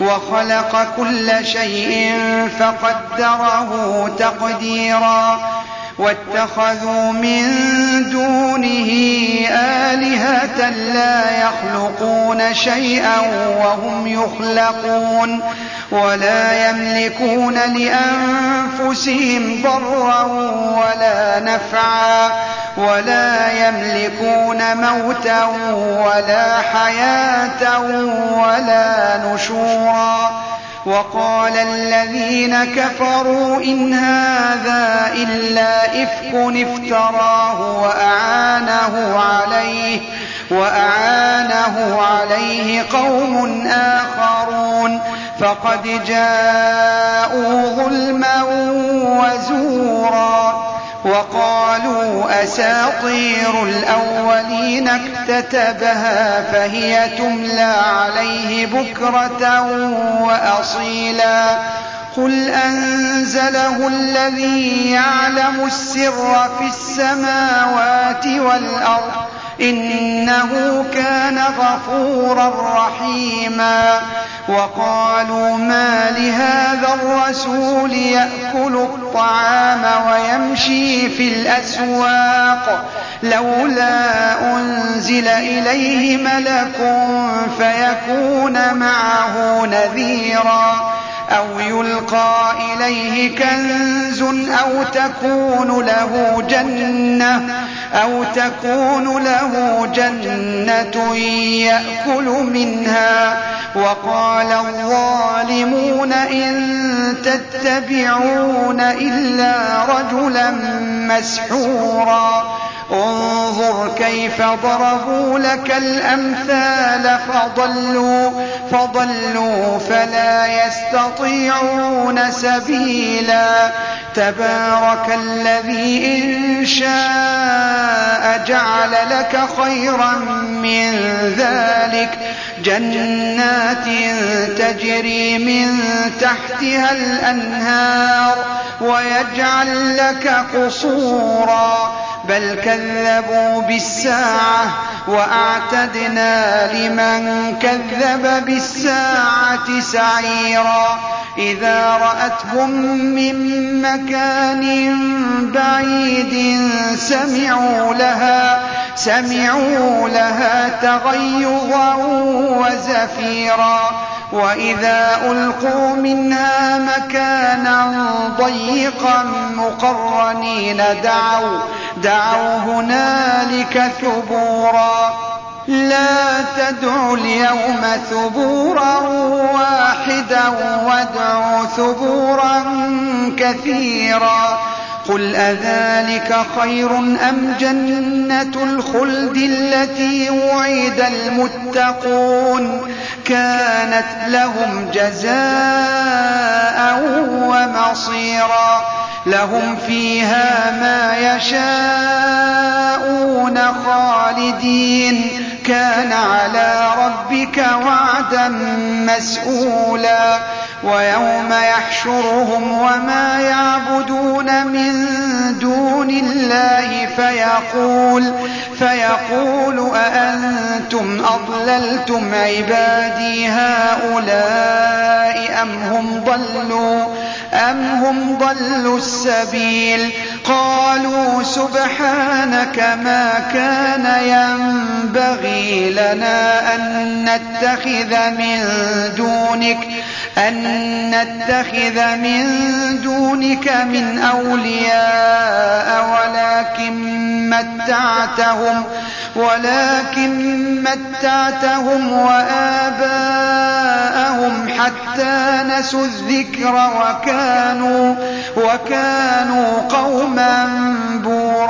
وخلق كل شيء فقدره تقديرا واتخذوا من دونه آلهة لا يخلقون شيئا وهم يخلقون ولا يملكون لأنفسهم ضرا ولا نفعا ولا يملكون موتا ولا حياة ولا نشورا. وقال الذين كفروا إن هذا إلا إفك افتراه وأعانه عليه قوم آخرون. فقد جاءوا ظلما وزورا. وقالوا أساطير الأولين اكتتبها فهي تملى عليه بكرة وأصيلا. قل أنزله الذي يعلم السر في السماوات والأرض إنه كان غفورا رحيما. وقالوا ما لهذا الرسول يأكل الطعام ويمشي في الأسواق. لولا أنزل إليه ملك فيكون معه نذيرا. أو يلقى إليه كنز أو تكون له جنة. أو تكون له جنة يأكل منها. وقال الظالمون إن تتبعون إلا رجلا مسحورا. انظر كيف ضربوا لك الأمثال فضلوا. فضلوا فلا يستطيعون سبيلا. تبارك الذي إن شاء جعل لك خيرا من ذلك. جنات تجري من تحتها الأنهار ويجعل لك قصورا. بل كذبوا بالساعة وأعتدنا لمن كذب بالساعة سعيرا. إذا رأتهم من مكان بعيد سمعوا لها سمعوا لها تغيظا وزفيرا. وإذا ألقوا منها مكانا ضيقا مقرنين دعوا دعوا هنالك ثبورا لا تدعوا اليوم ثبورا واحدا وادعوا ثبورا كثيرا قل أذلك خير أم جنة الخلد التي وعد المتقون كانت لهم جزاء ومصيرا لهم فيها ما يشاءون خالدين. كان على ربك وعدا مسئولا ويوم يحشرهم وما يعبدون من دون الله فيقول فيقول أأنتم أضللتم عبادي هؤلاء أم هم ضلوا أم هم ضلوا السبيل؟ قالوا سبحانك ما كان ينبغي لنا أن نتخذ من دونك أن نتخذ من دونك من أولياء ولكن متعتهم وآباءهم حتى نسوا الذكر وكانوا وكانوا قوما بورا.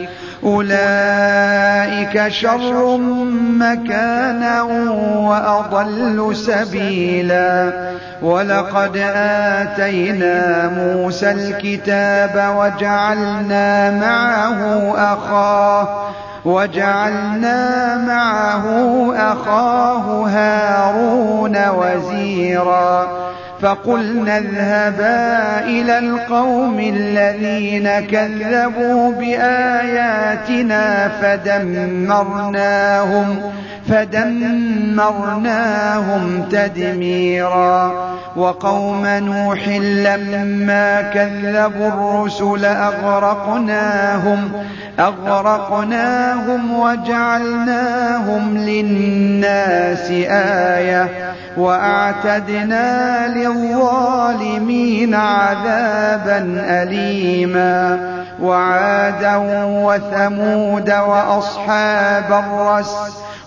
أولئك شر مكانا وأضل سبيلا. ولقد آتينا موسى الكتاب وجعلنا معه أخاه وجعلنا معه أخاه هارون وزيرا. فقلنا اذهبا إلى القوم الذين كذبوا بآياتنا فدمرناهم فدمرناهم تدميرا. وقوم نوح لما كذبوا الرسل أغرقناهم أغرقناهم وجعلناهم للناس آية وأعتدنا للظالمين عذابا أليما. وعادا وثمود وأصحاب الرس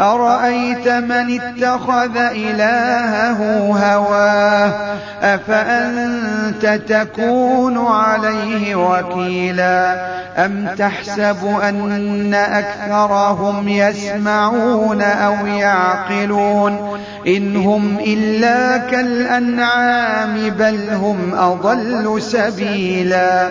أرأيت من اتخذ إلهه هواه أفأنت تكون عليه وكيلا؟ أم تحسب أن أكثرهم يسمعون أو يعقلون؟ إن هم إلا كالأنعام بل هم أضل سبيلا.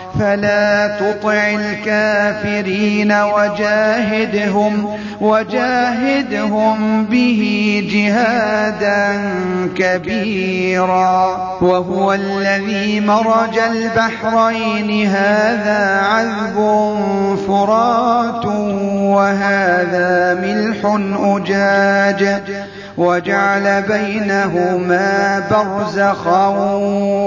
فلا تطع الكافرين وجاهدهم وجاهدهم به جهادا كبيرا. وهو الذي مرج البحرين هذا عذب فرات وهذا ملح أجاج. وجعل بينهما برزخا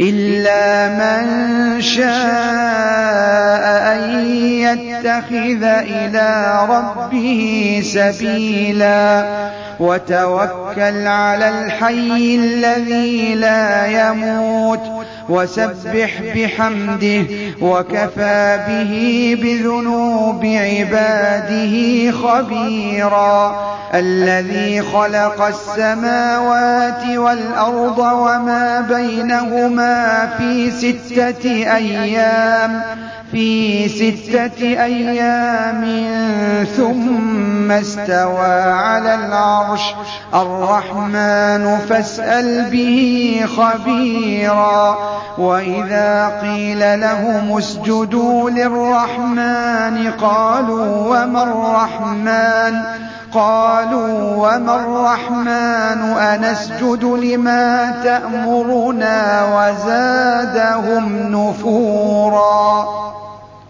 إلا من شاء أن يتخذ إلى ربه سبيلا. وتوكل على الحي الذي لا يموت. وسبح بحمده وكفى به بذنوب عباده خبيرا الذي خلق السماوات والأرض وما بينهما في ستة أيام في ستة أيام ثم استوى على العرش. الرحمن فاسأل به خبيرا. وإذا قيل لهم اسجدوا للرحمن قالوا وما الرحمن؟ قالوا وما الرحمن؟ أنسجد لما تأمرنا وزادهم نفورا.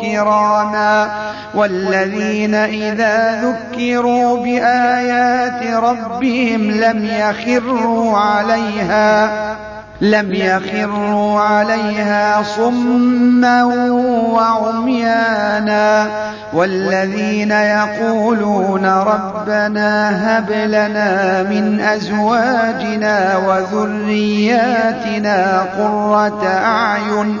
كراما والذين إذا ذكروا بآيات ربهم لم يخروا عليها لم يخروا عليها صما وعميانا والذين يقولون ربنا هب لنا من أزواجنا وذرياتنا قرة أعين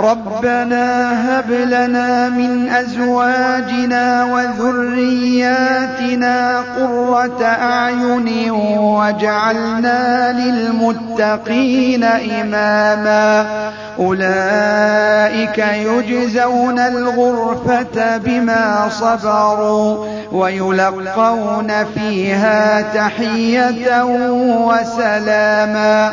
ربنا هب لنا من أزواجنا وذرياتنا قرة أعين واجعلنا للمتقين إماما. أولئك يجزون الغرفة بما صبروا ويلقون فيها تحية وسلاما.